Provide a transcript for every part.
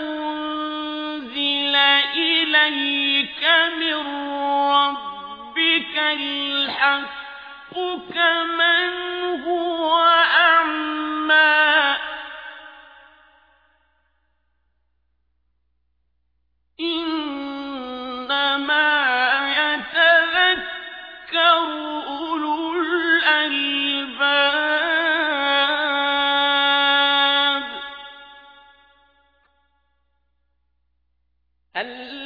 أنزل إليك من ربك الحق كمن الله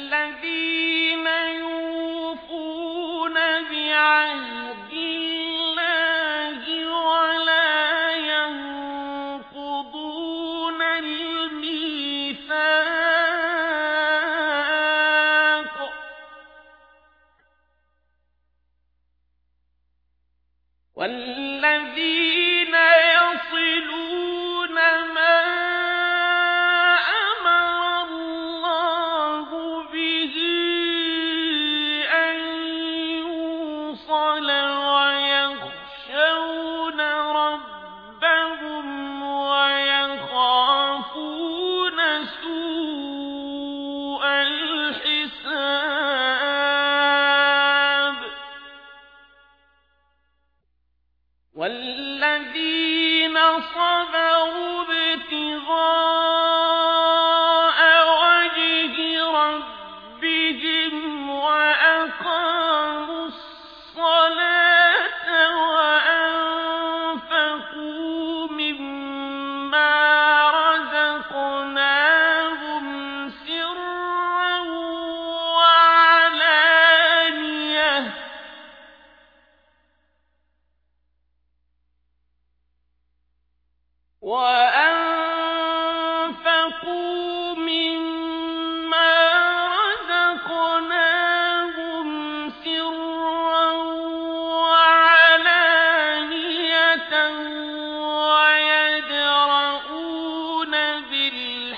الذين صبروا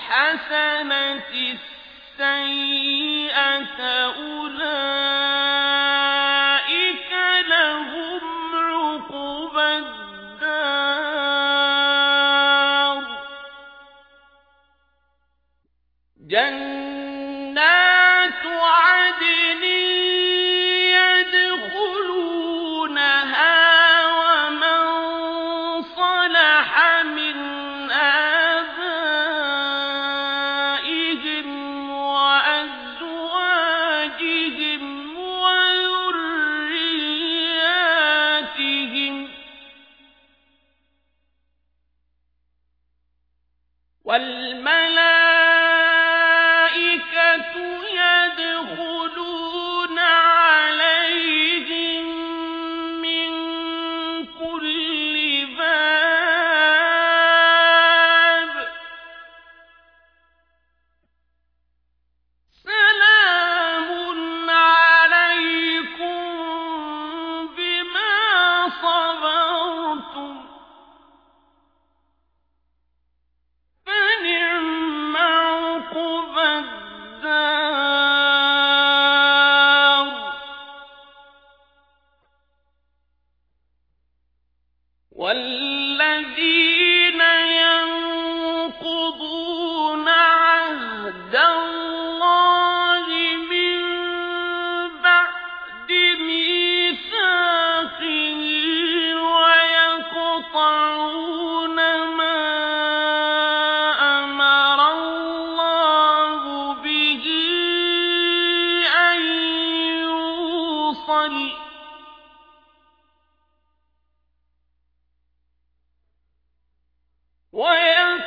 الحسنة السيئة أولئك لهم عقبى الدار.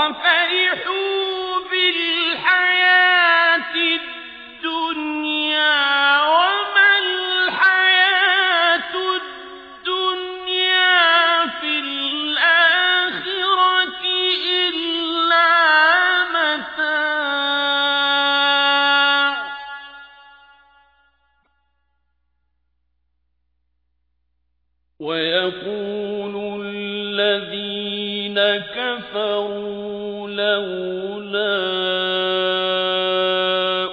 وفرحوا بالحياة الدنيا وما الحياة الدنيا في الآخرة إلا متاع. ويقول الذين كفروا لولا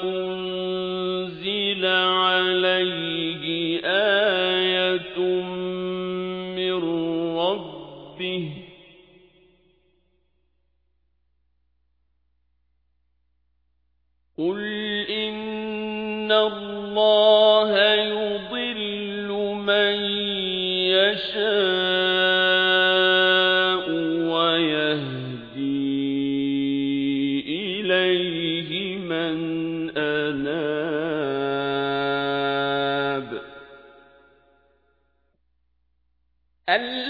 أنزل عليه آية من ربه قل إن الله يضل من يشاء الذين